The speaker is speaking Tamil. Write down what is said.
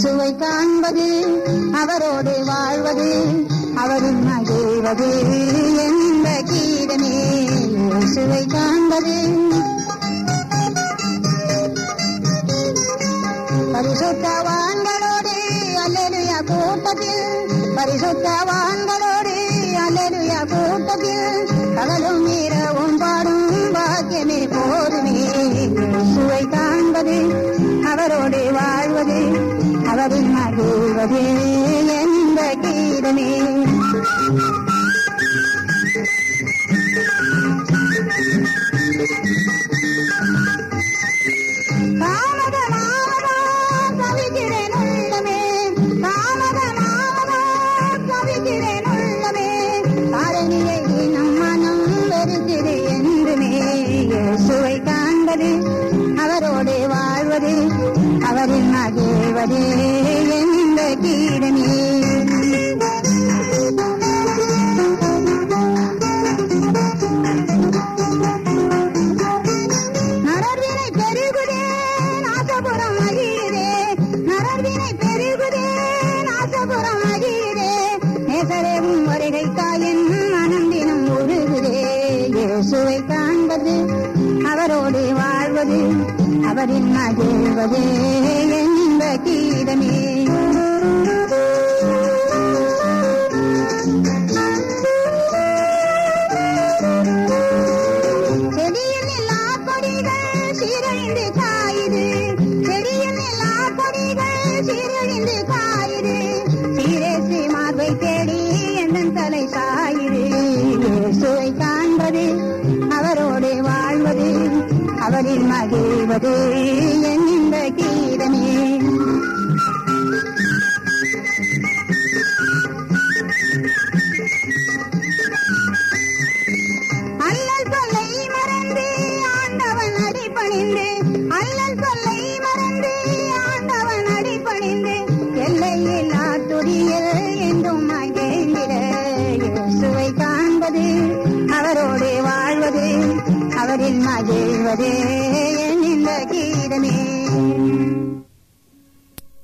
இயேசுவை காண்பது அவரோடு வாழ்வது அவரும் மகிழ்வது எந்த கீதமே. இயேசுவை காண்பது. பரிசுத்தவான்களோடு அல்லேலுயா கூட்டத்தில் பரிசுத்தவான்களோடு அல்லேலுயா கூட்டத்தில் பகலும் இரவும் பாடும் பாக்கியமே போதுமே. இயேசுவை காண்பது அவரோடு வாழ்வது அவரின் மகிழ்வது எந்த கீதமே. தாமதமாவதா அவரின் മകേവരേ எந்த கீடமே. நரர்வினை பெருகுதே நாசபுரம் மகிழே நேசரேவும் வருகை அவரின் மகிழ்வது எந்த கீதமே. செடியில் எல்லா கொடிகள் அவரில் மகிழ்வது என் இந்த கீதமே. அல்லல் சொல்லை மறந்து ஆண்டவன் அடி எல்லையில் ஆட்டுரியல் கீதமே